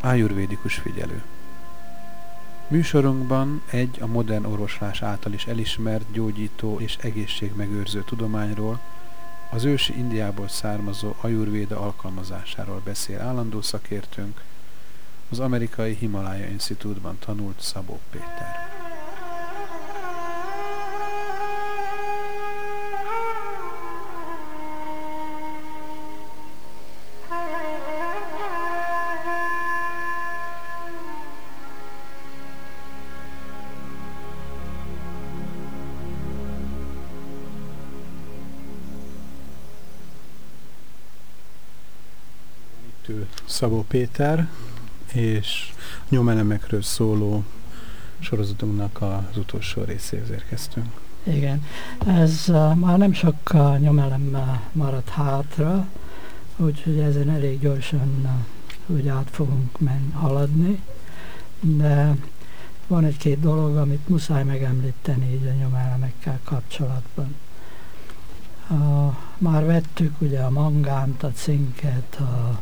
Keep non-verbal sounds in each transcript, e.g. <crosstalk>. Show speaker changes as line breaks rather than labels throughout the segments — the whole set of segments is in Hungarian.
Ájurvédikus figyelő Műsorunkban egy a modern orvoslás által is elismert gyógyító és egészségmegőrző tudományról, az ősi Indiából származó ajurvéda alkalmazásáról beszél állandó szakértőnk, az amerikai Himalája Institútban tanult Szabó Péter.
Szabó Péter, és nyomelemekről szóló sorozatunknak az utolsó részéhez érkeztünk.
Igen, ez uh, már nem sok uh, nyomelem uh, maradt hátra, úgyhogy ezen elég gyorsan uh, úgy át fogunk men haladni, de van egy-két dolog, amit muszáj megemlíteni így a nyomelemekkel kapcsolatban. Uh, már vettük ugye a mangánt, a cinket, a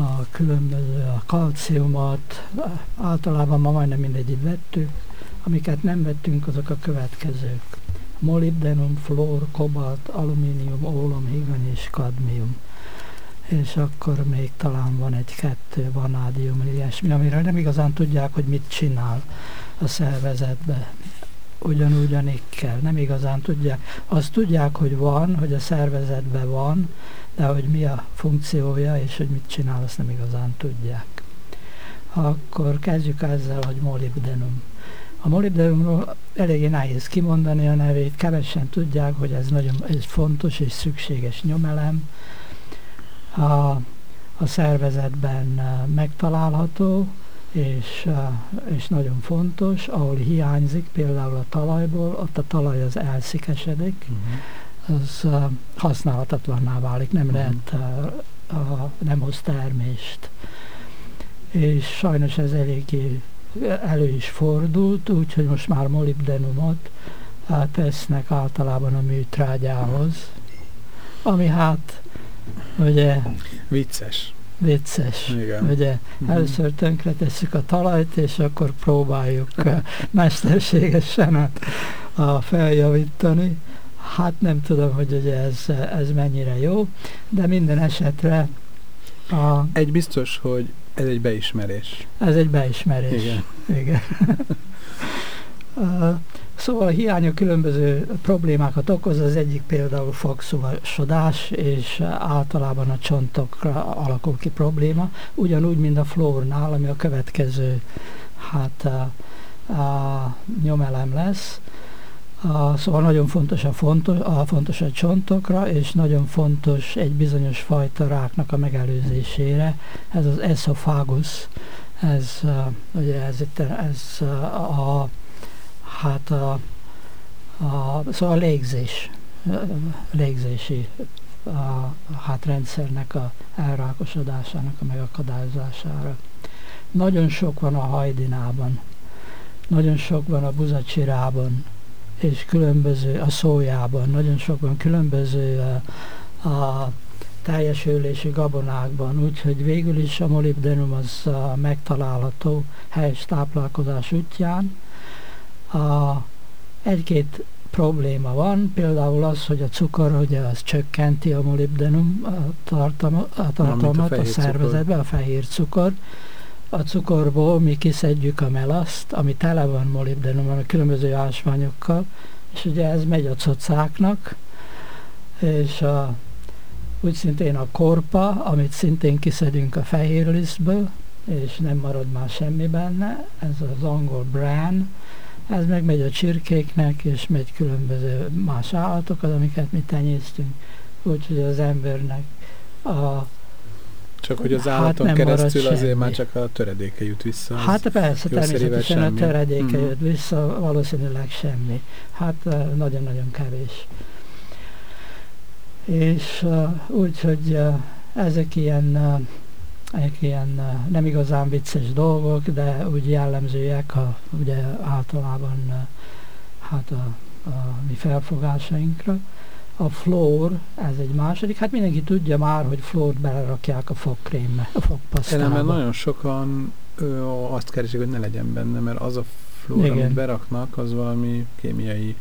a különböző a kalciumot, általában ma majdnem mindegyit vettük, amiket nem vettünk, azok a következők. Molibdenum, flór, kobalt, alumínium, ólom, higany és kadmium. És akkor még talán van egy-kettő vanádium, ilyesmi, amiről nem igazán tudják, hogy mit csinál a szervezetbe. Ugyanúgy a nikkel, nem igazán tudják. Azt tudják, hogy van, hogy a szervezetben van, de hogy mi a funkciója és hogy mit csinál, azt nem igazán tudják. Akkor kezdjük ezzel, hogy molibdenum. A molibdenumról eléggé nehéz kimondani a nevét, kevesen tudják, hogy ez nagyon ez fontos és szükséges nyomelem. A, a szervezetben megtalálható, és, és nagyon fontos, ahol hiányzik, például a talajból, ott a talaj az elszikesedik, uh-huh az használhatatlanná válik, nem uh-huh. lehet, uh, uh, nem hoz termést. És sajnos ez eléggé elő is fordult, úgyhogy most már molibdenumot tesznek általában a műtrágyához, ami hát ugye...
Vicces.
Vicces. Igen. Ugye uh-huh. először tönkre tesszük a talajt, és akkor próbáljuk mesterségesen a, a feljavítani. Hát nem tudom, hogy ugye ez, ez mennyire jó, de minden esetre
a... Egy biztos, hogy ez egy beismerés.
Ez egy beismerés. Igen. Igen. <laughs> szóval a hiánya különböző problémákat okoz, az egyik például fogszúvasodás, és általában a csontokra alakul ki probléma, ugyanúgy, mint a flórnál, ami a következő hát, a, a nyomelem lesz. A, szóval nagyon fontos a, fontos, a fontos a csontokra, és nagyon fontos egy bizonyos fajta ráknak a megelőzésére. Ez az esophagus, ez, ugye ez, itt, ez uh, a, hát a, a, szóval a légzés, légzési a, hát rendszernek a elrákosodásának a megakadályozására. Nagyon sok van a hajdinában, nagyon sok van a buzacsirában, és különböző a szójában, nagyon sokban különböző a, a teljesülési gabonákban, úgyhogy végül is a molibdenum az a megtalálható helyes táplálkozás útján. A, egy-két probléma van, például az, hogy a cukor, ugye az csökkenti a molibdenum tartalmat, a, tartalmat a, a szervezetben, a fehér cukor, a cukorból mi kiszedjük a melaszt, ami tele van molibdenum, a különböző ásványokkal, és ugye ez megy a cocáknak, és a, úgy szintén a korpa, amit szintén kiszedünk a fehér lisztből, és nem marad már semmi benne, ez az angol bran, ez meg megy a csirkéknek, és megy különböző más állatokat, amiket mi tenyésztünk, úgyhogy az embernek a
csak hogy az hát állaton hát keresztül azért semmi. már csak a töredéke jut vissza.
Hát persze, természetesen a töredéke mm. jut vissza, valószínűleg semmi. Hát nagyon-nagyon kevés. És uh, úgy, hogy uh, ezek ilyen, uh, ezek ilyen nem igazán vicces dolgok, de úgy jellemzőek a, ugye általában hát a, a mi felfogásainkra. A flór, ez egy második, hát mindenki tudja már, hogy flórt belerakják a fogkrémbe, a fogpasztába.
Ellenben nagyon sokan ö, azt keresik, hogy ne legyen benne, mert az a flór, Igen. amit beraknak, az valami kémiai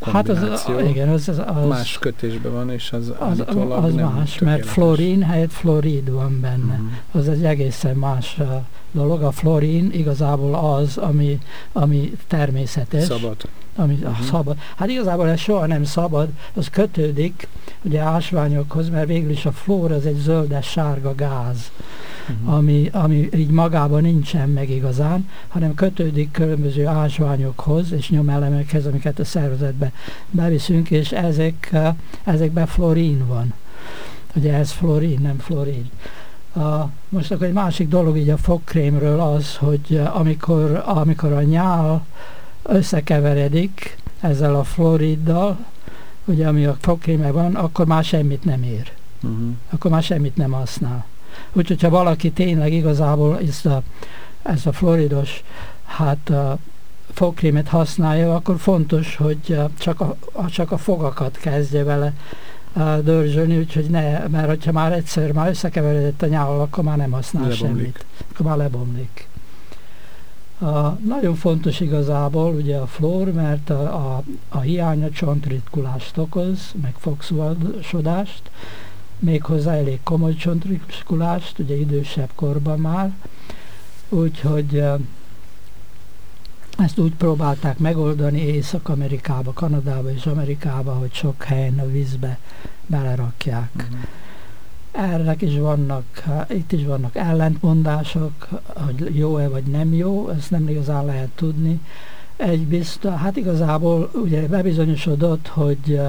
Hát az, igen, az, az, az más kötésben van, és az
az, az nem más, tökéletes. mert florin helyett florid van benne. Uh-huh. Az egy egészen más uh, dolog. A florin igazából az, ami, ami természetes.
Szabad.
Ami uh-huh. szabad. Hát igazából ez soha nem szabad, az kötődik ugye ásványokhoz, mert végül is a flór az egy zöldes-sárga gáz uh-huh. ami, ami így magában nincsen meg igazán, hanem kötődik különböző ásványokhoz és nyomelemekhez, amiket a szervezetbe beviszünk, és ezek, ezekben florin van. Ugye ez florin, nem florin. A, most akkor egy másik dolog így a fogkrémről az, hogy amikor, amikor a nyál összekeveredik ezzel a floriddal, ugye ami a fogkrémben van, akkor már semmit nem ér. Uh-huh. Akkor már semmit nem használ. Úgyhogy ha valaki tényleg igazából ezt a, ezt a floridos hát a fogkrémet használja, akkor fontos, hogy csak a, csak a fogakat kezdje vele dörzsölni, úgyhogy ne, mert hogyha már egyszer már összekeveredett a nyával, akkor már nem használ lebomlik. semmit. Akkor már lebomlik. A, nagyon fontos igazából ugye a flór, mert a, a, a hiánya csontritkulást okoz, meg fogszúvasodást, méghozzá elég komoly csontriskulást, ugye idősebb korban már, úgyhogy ezt úgy próbálták megoldani Észak-Amerikába, Kanadába és Amerikába, hogy sok helyen a vízbe belerakják. Uh-huh. Erre is vannak, itt is vannak ellentmondások, hogy jó-e vagy nem jó, ezt nem igazán lehet tudni. Egy biztos, hát igazából ugye bebizonyosodott, hogy,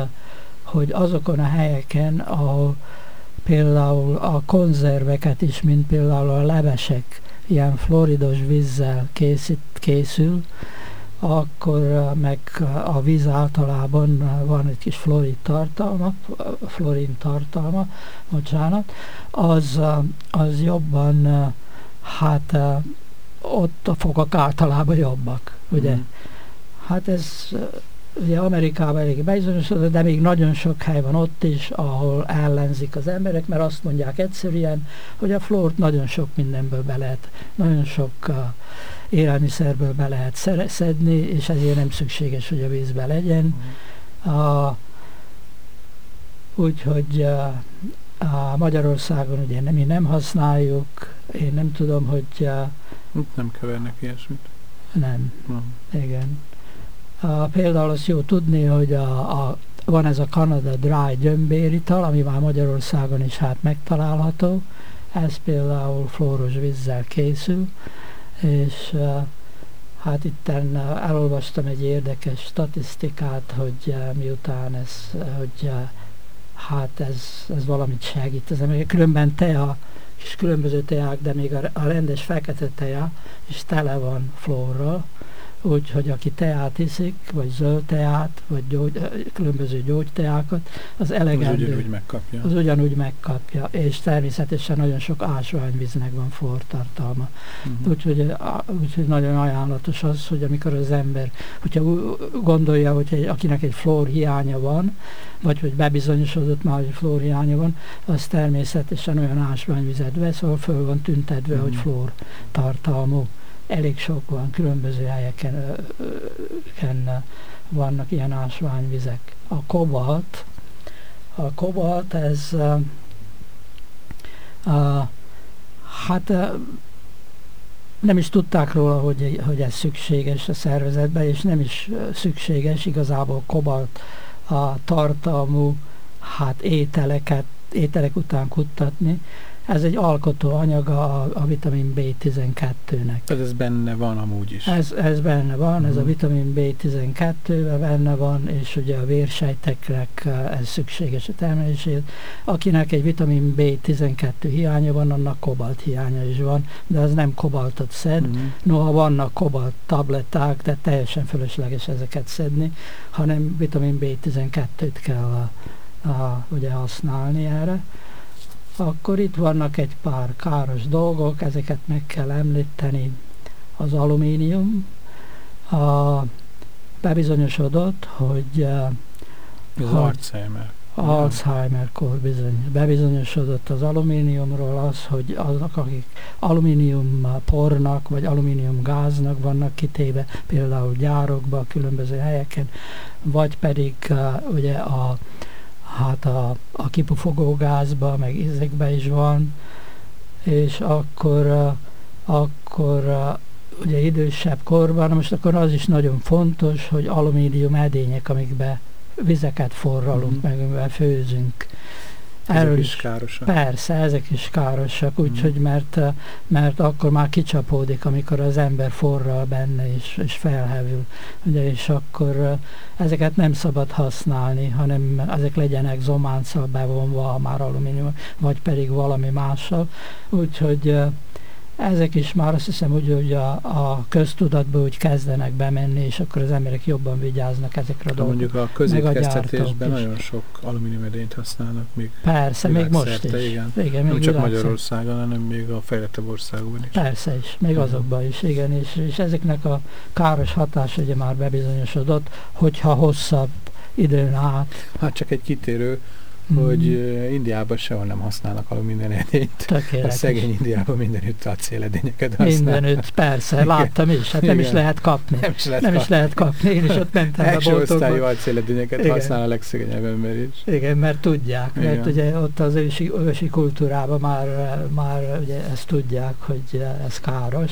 hogy azokon a helyeken, ahol például a konzerveket is, mint például a levesek, ilyen floridos vízzel készít, készül, akkor meg a víz általában van egy kis florid tartalma, florin tartalma, bocsánat, az, az jobban, hát ott a fogak általában jobbak, ugye? Mm. Hát ez ugye Amerikában elég bebizonyosodott, de még nagyon sok hely van ott is, ahol ellenzik az emberek, mert azt mondják egyszerűen, hogy a flort nagyon sok mindenből be lehet, nagyon sok uh, élelmiszerből be lehet szedni, és ezért nem szükséges, hogy a vízbe legyen. Mm. Uh, úgyhogy uh, a Magyarországon ugye nem, mi nem használjuk, én nem tudom, hogy...
Uh, nem kevernek ilyesmit.
Nem. nem. Igen. Például azt jó tudni, hogy a, a, van ez a Canada Dry gyömbérital, ami már Magyarországon is hát megtalálható. Ez például flóros vízzel készül, és hát itt elolvastam egy érdekes statisztikát, hogy miután ez, hogy hát ez, ez valamit segít. Ez, különben tea, és különböző teák, de még a, a rendes fekete tea is tele van flórral, úgyhogy aki teát iszik, vagy zöld teát, vagy gyógy, különböző gyógyteákat, az elegendő.
Az ugyanúgy megkapja.
Az ugyanúgy megkapja, és természetesen nagyon sok ásványvíznek van fortartalma. Uh-huh. Úgyhogy, úgyhogy nagyon ajánlatos az, hogy amikor az ember, hogyha gondolja, hogy egy, akinek egy flór hiánya van, vagy hogy bebizonyosodott már, hogy flór hiánya van, az természetesen olyan ásványvizet vesz, ahol föl van tüntetve, uh-huh. hogy flór tartalmú elég sok van, különböző helyeken ken vannak ilyen ásványvizek. A kobalt, a kobalt ez a, hát nem is tudták róla, hogy, hogy ez szükséges a szervezetben, és nem is szükséges igazából kobalt a tartalmú hát ételeket, ételek után kuttatni, ez egy alkotó anyaga a, a vitamin B12-nek.
Tehát ez benne van amúgy is.
Ez, ez benne van, ez a mhm. vitamin B12 benne van, és ugye a vérsejteknek ez szükséges a termelését. Akinek egy vitamin B12 hiánya van, annak kobalt hiánya is van, de az nem kobaltot szed. Uh-huh. Noha vannak kobalt tabletták, de teljesen fölösleges ezeket szedni, hanem vitamin B12-t kell a, a, ugye használni erre akkor itt vannak egy pár káros dolgok, ezeket meg kell említeni. Az alumínium, a, bebizonyosodott, hogy
Az Alzheimer.
Alzheimer-kor bizony bebizonyosodott az alumíniumról az, hogy azok, akik alumínium pornak vagy alumínium gáznak vannak kitéve, például gyárokba, különböző helyeken, vagy pedig uh, ugye a, hát a, a kipufogó gázba, meg ízekbe is van, és akkor, akkor ugye idősebb korban, most akkor az is nagyon fontos, hogy alumínium edények, amikbe vizeket forralunk, mm. meg főzünk.
Erről ezek is károsak.
Persze, ezek is károsak, úgyhogy mm. mert, mert akkor már kicsapódik, amikor az ember forral benne és, és felhevül. Ugye, és akkor ezeket nem szabad használni, hanem ezek legyenek zománccal bevonva, már alumínium, vagy pedig valami mással. Úgyhogy ezek is már azt hiszem, hogy, hogy a, a köztudatba úgy kezdenek bemenni, és akkor az emberek jobban vigyáznak ezekre a dolgokra.
Mondjuk a közétkeztetésben nagyon sok alumíniumedényt használnak még.
Persze, még most is.
Igen. igen még Nem csak Magyarországon, hanem még a fejlettebb országokban is.
Persze is, még uh-huh. azokban is, igen, és, és ezeknek a káros hatása ugye már bebizonyosodott, hogyha hosszabb időn át.
Hát csak egy kitérő, hogy uh, Indiában sehol nem használnak alumínium edényt. A szegény Indiában mindenütt acéledényeket
használnak. Mindenütt, persze, láttam is, hát nem Igen. is lehet kapni. Nem is lehet, nem kapni. Is lehet kapni. Én is ott mentem a <laughs> boltokba.
osztályú acéledényeket Igen. használ a legszegényebb ember is.
Igen, mert tudják, Igen. mert ugye ott az ősi, ősi kultúrában már, már ugye ezt tudják, hogy ez káros.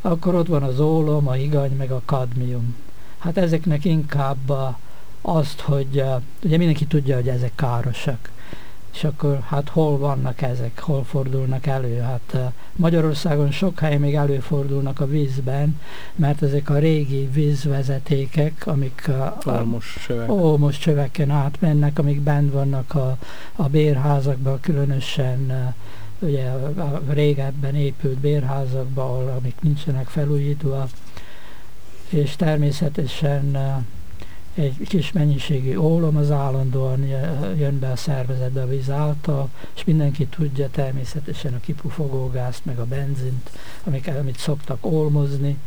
Akkor ott van az ólom, a higany, meg a kadmium. Hát ezeknek inkább a azt, hogy uh, ugye mindenki tudja, hogy ezek károsak. És akkor hát hol vannak ezek, hol fordulnak elő? Hát uh, Magyarországon sok helyen még előfordulnak a vízben, mert ezek a régi vízvezetékek, amik
uh, Olmos csövek.
Olmos csöveken átmennek, amik bent vannak a, a bérházakban, különösen ugye a régebben épült bérházakban, amik nincsenek felújítva, és természetesen egy kis mennyiségű ólom az állandóan jön be a szervezetbe a víz által, és mindenki tudja természetesen a kipufogógázt, meg a benzint, amik, amit szoktak olmozni.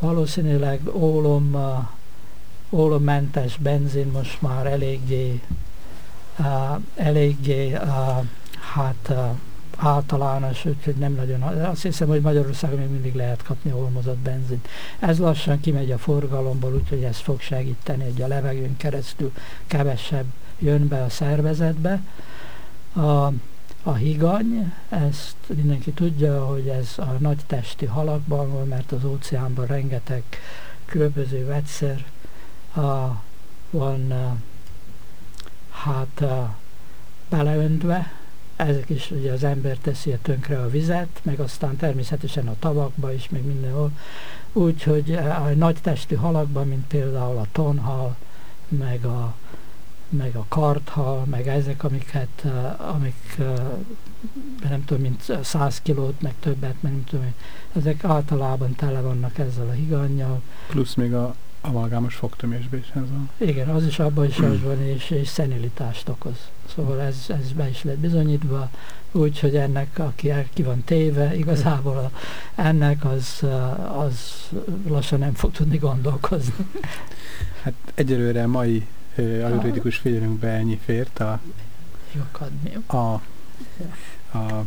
Valószínűleg ólom, ólommentes benzin most már eléggé, eléggé hát általános, úgyhogy nem nagyon. Azt hiszem, hogy Magyarországon még mindig lehet kapni olmozott benzint. Ez lassan kimegy a forgalomból, úgyhogy ez fog segíteni, hogy a levegőn keresztül kevesebb jön be a szervezetbe. A, a higany, ezt mindenki tudja, hogy ez a nagy testi halakban van, mert az óceánban rengeteg különböző vegyszer a, van a, hát a, beleöntve, ezek is ugye az ember teszi a tönkre a vizet, meg aztán természetesen a tavakba is, meg mindenhol. Úgyhogy a nagy testű halakban, mint például a tonhal, meg a, meg a karthal, meg ezek, amiket, amik nem tudom, mint 100 kilót, meg többet, meg nem tudom, ezek általában tele vannak ezzel a higannyal.
Plusz még a amalgámos fogtömésben is ez van.
Igen, az is abban is az van, és, és szenilitást okoz. Szóval ez, ez be is lett bizonyítva, úgyhogy ennek, aki ki van téve, igazából a, ennek az, az lassan nem fog tudni gondolkozni.
Hát egyelőre a mai ajurvédikus figyelünkbe ennyi fért a, a, a, a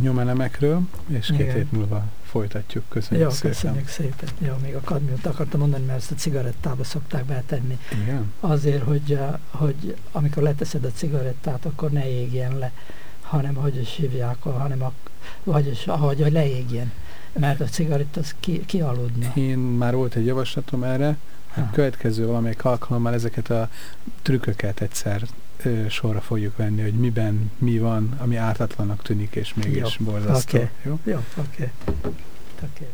nyomelemekről, és két hét múlva folytatjuk. Köszönjük
Jó, szépen. köszönjük szépen. Jó, még a kadmiumot akartam mondani, mert ezt a cigarettába szokták betenni.
Igen?
Azért, hogy, eh, hogy amikor leteszed a cigarettát, akkor ne égjen le, hanem hogy is hívják, hanem a, vagyis ahogy hogy leégjen. Mert a cigaretta az ki, kialudna.
Én már volt egy javaslatom erre, a következő valamelyik alkalommal ezeket a trükköket egyszer sorra fogjuk venni, hogy miben mi van, ami ártatlanak tűnik, és mégis
jó.
borzasztó.
Okay. Jó, jó oké. Okay. Okay.